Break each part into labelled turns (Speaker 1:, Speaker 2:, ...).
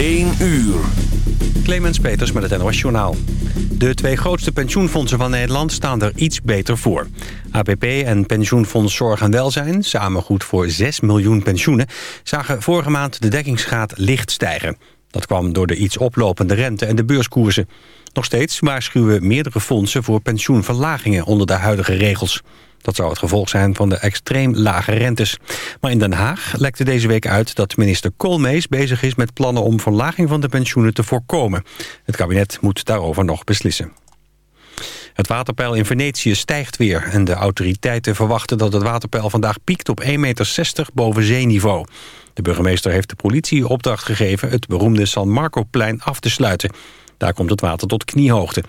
Speaker 1: 1 uur.
Speaker 2: Clemens Peters met het NOS Journaal. De twee grootste pensioenfondsen van Nederland staan er iets beter voor. APP en Pensioenfonds Zorg en Welzijn, samen goed voor 6 miljoen pensioenen... zagen vorige maand de dekkingsgraad licht stijgen. Dat kwam door de iets oplopende rente en de beurskoersen. Nog steeds waarschuwen meerdere fondsen voor pensioenverlagingen onder de huidige regels. Dat zou het gevolg zijn van de extreem lage rentes. Maar in Den Haag lekte deze week uit dat minister Koolmees bezig is met plannen om verlaging van de pensioenen te voorkomen. Het kabinet moet daarover nog beslissen. Het waterpeil in Venetië stijgt weer en de autoriteiten verwachten dat het waterpeil vandaag piekt op 1,60 meter boven zeeniveau. De burgemeester heeft de politie opdracht gegeven het beroemde San Marco-plein af te sluiten. Daar komt het water tot kniehoogte.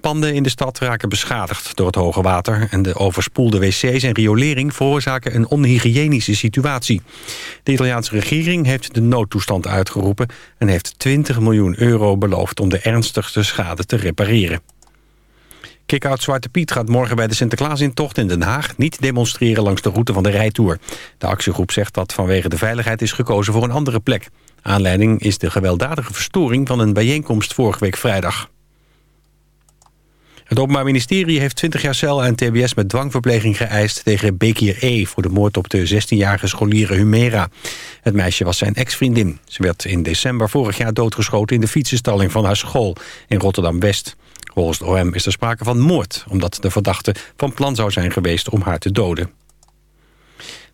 Speaker 2: Panden in de stad raken beschadigd door het hoge water... en de overspoelde wc's en riolering veroorzaken een onhygiënische situatie. De Italiaanse regering heeft de noodtoestand uitgeroepen... en heeft 20 miljoen euro beloofd om de ernstigste schade te repareren. Kick-out Zwarte Piet gaat morgen bij de Sinterklaasintocht in Den Haag... niet demonstreren langs de route van de rijtour. De actiegroep zegt dat vanwege de veiligheid is gekozen voor een andere plek. Aanleiding is de gewelddadige verstoring van een bijeenkomst vorige week vrijdag. Het Openbaar Ministerie heeft 20 jaar cel en tbs met dwangverpleging geëist tegen Bekir E. voor de moord op de 16-jarige scholier Humera. Het meisje was zijn ex-vriendin. Ze werd in december vorig jaar doodgeschoten in de fietsenstalling van haar school in Rotterdam-West. Volgens het OM is er sprake van moord, omdat de verdachte van plan zou zijn geweest om haar te doden.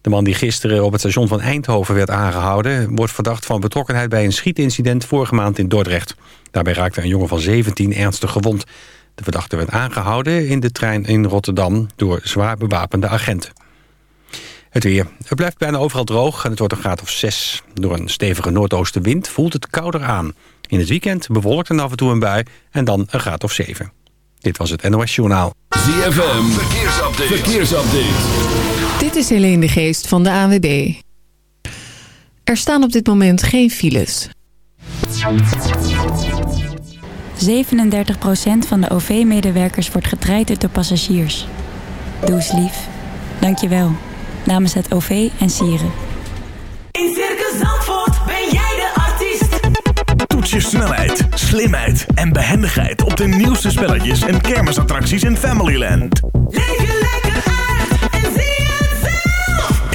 Speaker 2: De man die gisteren op het station van Eindhoven werd aangehouden... wordt verdacht van betrokkenheid bij een schietincident vorige maand in Dordrecht. Daarbij raakte een jongen van 17 ernstig gewond. De verdachte werd aangehouden in de trein in Rotterdam... door zwaar bewapende agenten. Het weer. Het blijft bijna overal droog en het wordt een graad of 6. Door een stevige noordoostenwind voelt het kouder aan. In het weekend bewolkt en af en toe een bui en dan een graad of 7. Dit was het NOS Journaal.
Speaker 1: ZFM. Verkeersupdate. Verkeersupdate.
Speaker 3: Dit is Helene de Geest van de AWB. Er staan op dit moment geen files.
Speaker 4: 37% van de OV-medewerkers wordt getraind door passagiers. Doe eens lief. Dank je wel. Namens het OV en Sieren.
Speaker 5: In Circus Zandvoort ben jij de artiest.
Speaker 6: Toets je snelheid, slimheid en behendigheid op de nieuwste spelletjes en kermisattracties in Familyland.
Speaker 5: Leef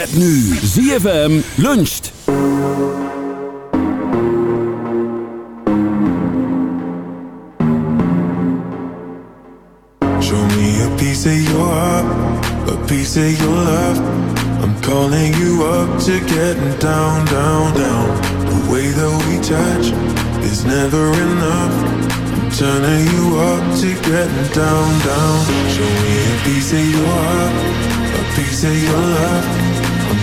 Speaker 1: Met nu ZFM luncht.
Speaker 7: Show me a piece of your heart, a piece of your love. I'm calling you up to getting down, down, down. The way that we touch is never enough. Turning you up to getting down, down. Show me a piece of your heart, a piece of your love.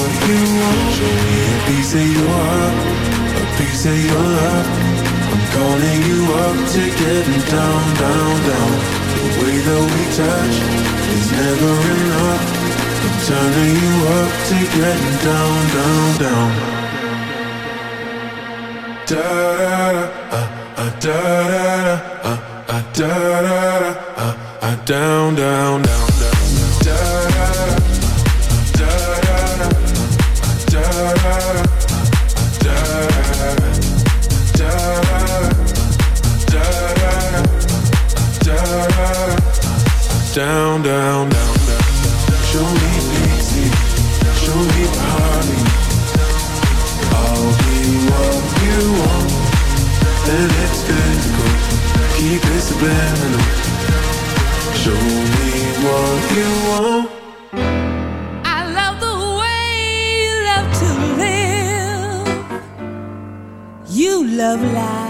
Speaker 7: what you want. Show me a piece of your heart, a piece of your love. I'm calling you up to getting down, down, down. The way that we touch is never enough. I'm turning you up to getting down, down, down. Da da da, da da da, da da da, down, down, down, down, down, down, down. Show me easy, show me party. I'll be what you want, and it's physical. Keep it subliminal. Show me what you want.
Speaker 5: I love the way you love to live. You love life.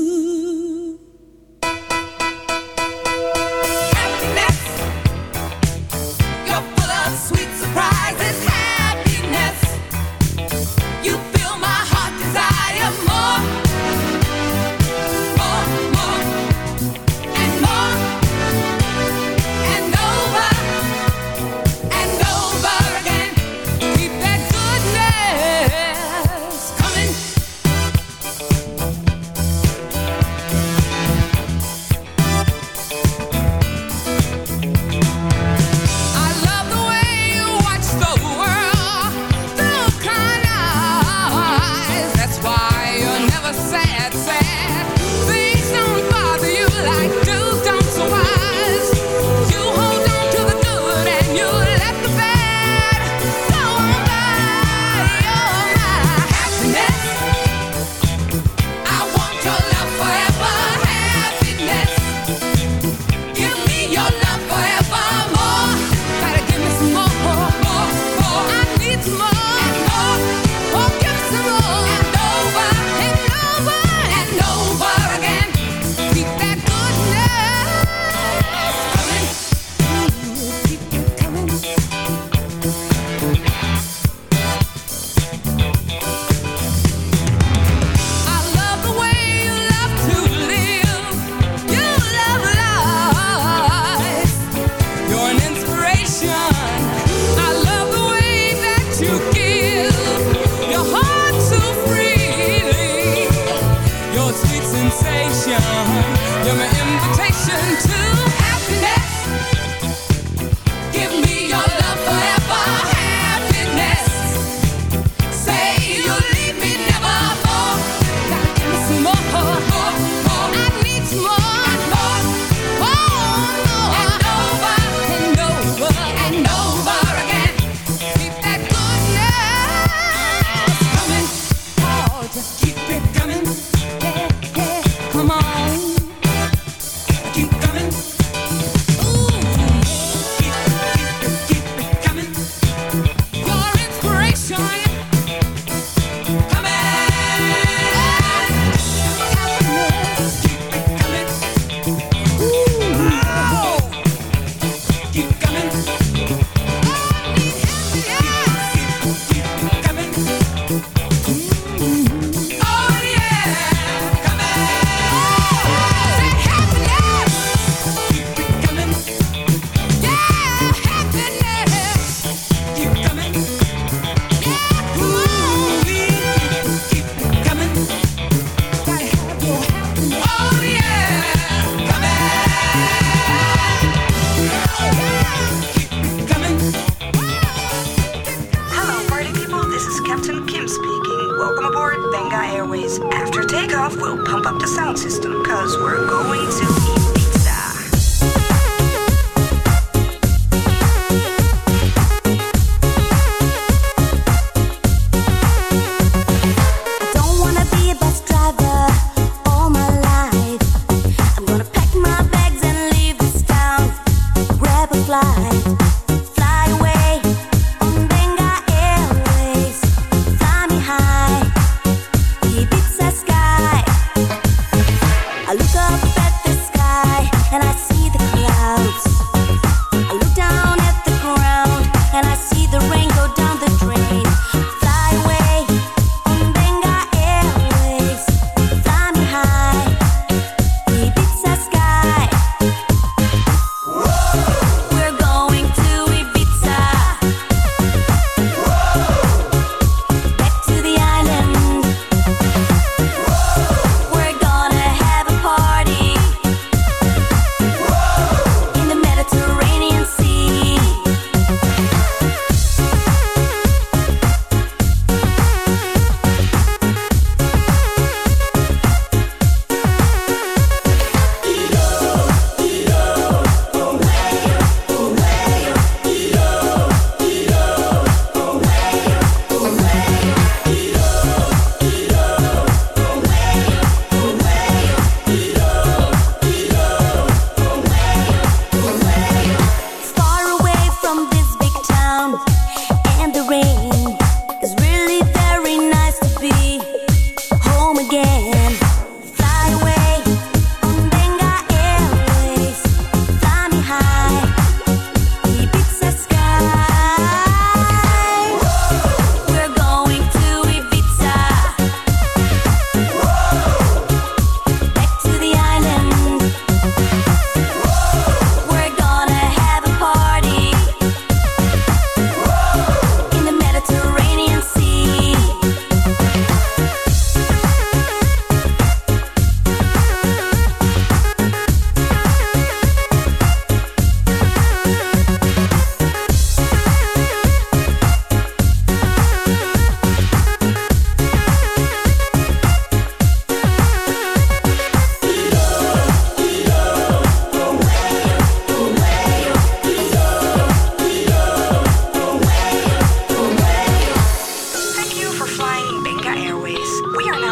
Speaker 8: just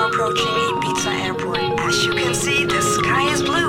Speaker 8: approaching Ibiza Airport. As you can see, the sky is blue.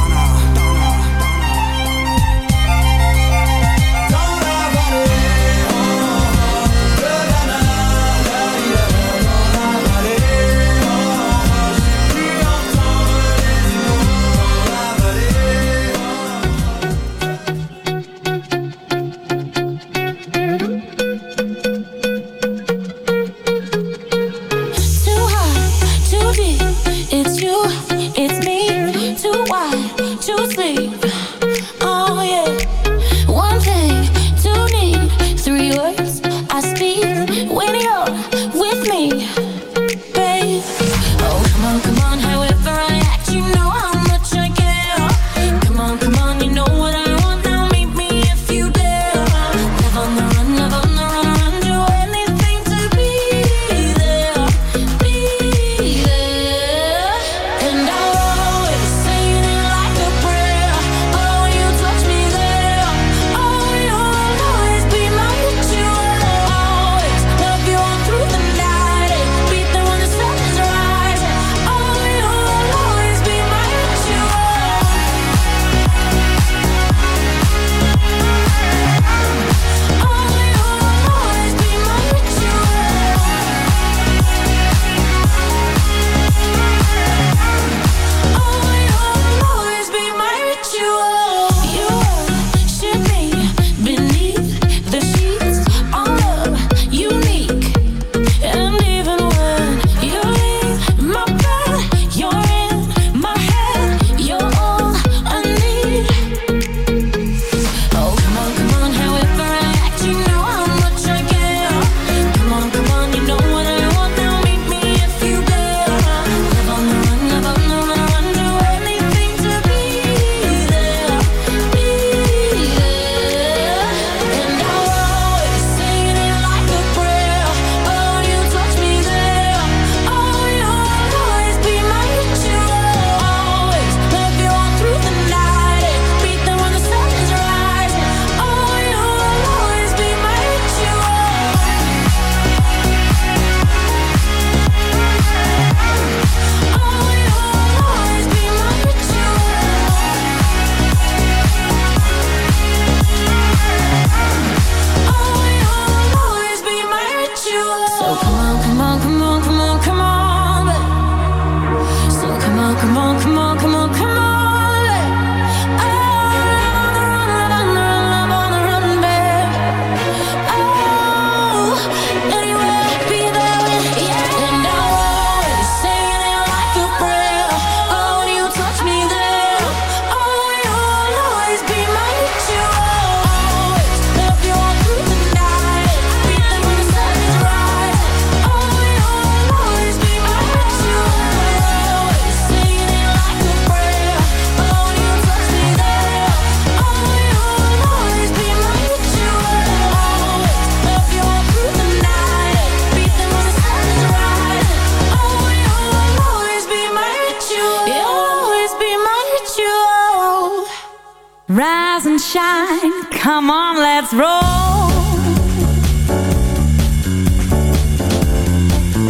Speaker 4: shine. Come on, let's roll.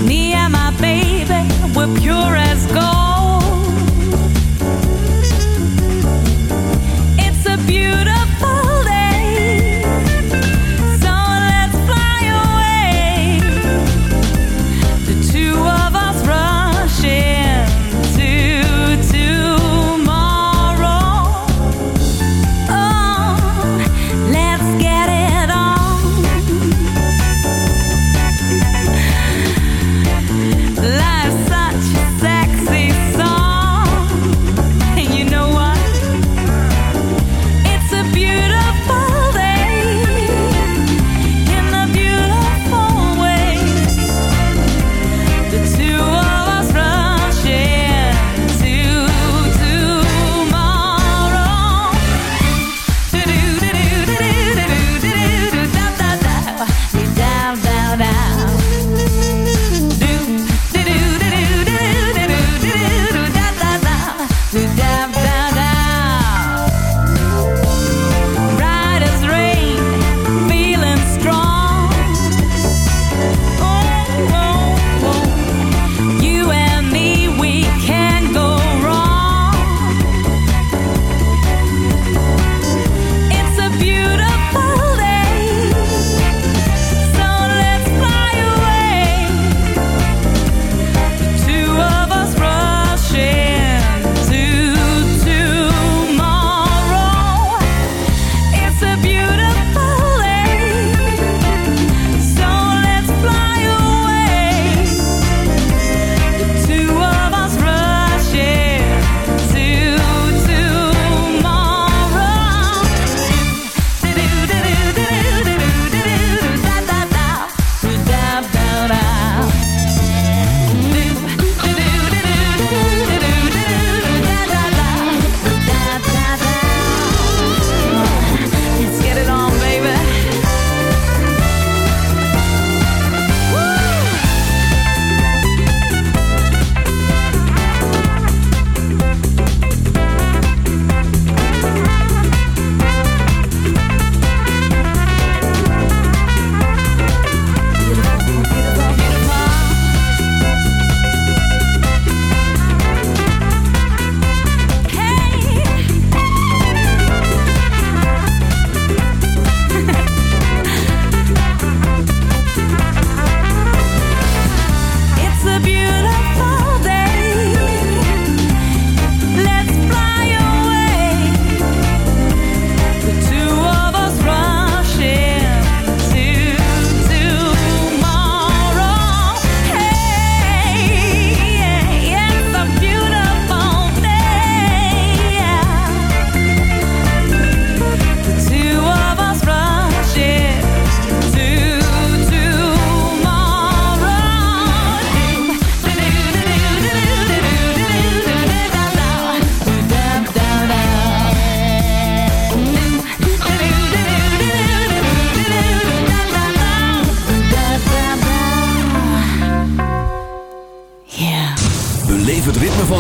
Speaker 4: Me and my baby, we're pure as gold.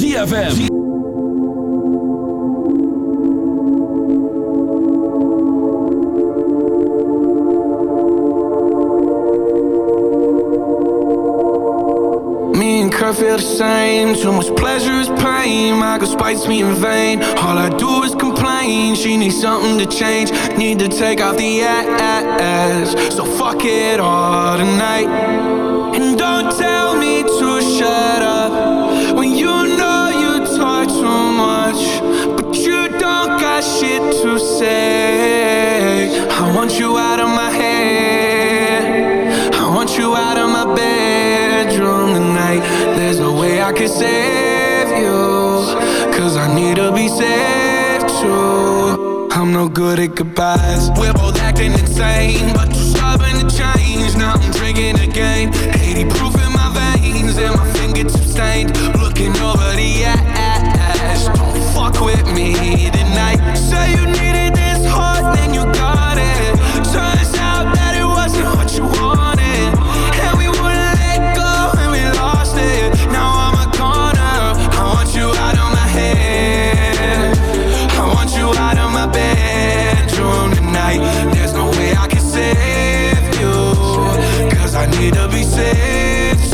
Speaker 1: ZFM.
Speaker 9: Me and Kurt feel the same. Too much pleasure is pain. Girl spites me in vain. All I do is complain. She needs something to change. Need to take off the ass. So fuck it all tonight. And don't tell me to shut up say. I want you out of my head. I want you out of my bedroom tonight. There's no way I can save you. Cause I need to be saved too. I'm no good at goodbyes. We're both acting insane, but you're stubborn to change. Now I'm drinking again. 80 proof in my veins, and my fingertips stained. Looking over the ash. Don't fuck with me tonight. Say you needed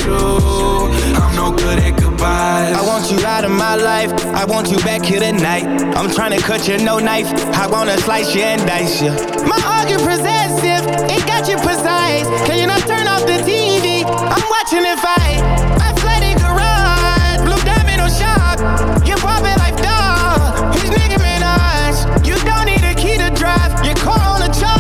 Speaker 9: too. I'm no good at goodbyes.
Speaker 10: I want you out of my life. I want you back here tonight. I'm trying to cut you no knife. I wanna slice you and dice you. My argument possessive, it got you precise. Can you not turn off the TV? I'm watching it fight. Flooded garage, blue diamond on shop. You pop it like dog. He's Nicki Minaj. You don't need a key to drive. Your car on a charger.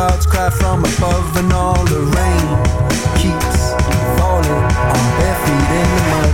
Speaker 11: clouds cry from above and all the rain keeps falling on bare feet in the
Speaker 12: mud.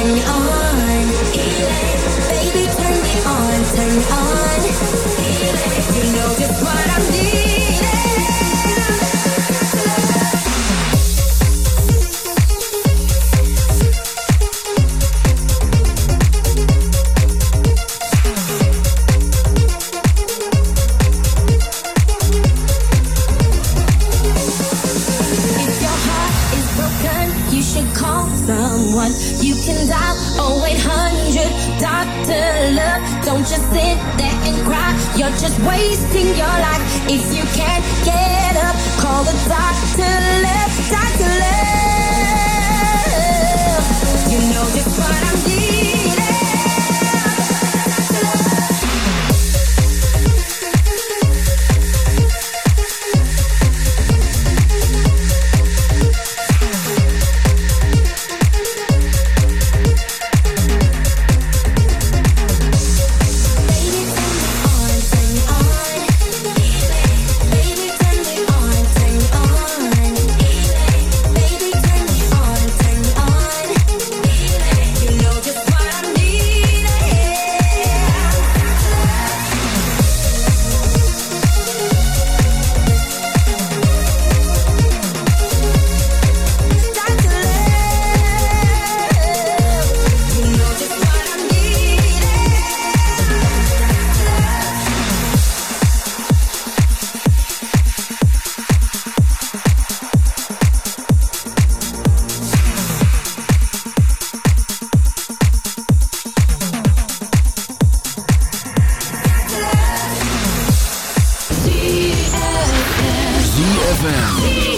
Speaker 12: everything ZFM.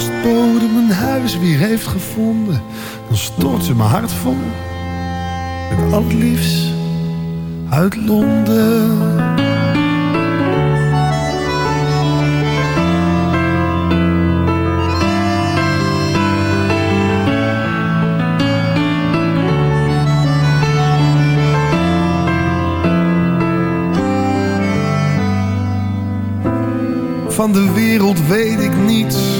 Speaker 12: Als de postbode mijn huis weer heeft gevonden, dan stort ze mijn hart vol met al het liefst uit Londen. Van de wereld weet ik niets.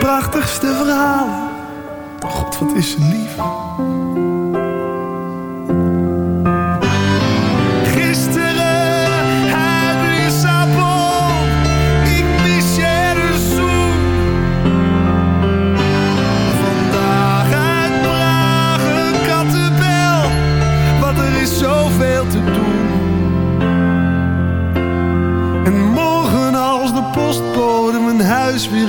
Speaker 12: Prachtigste verhalen. God, wat is ze lief.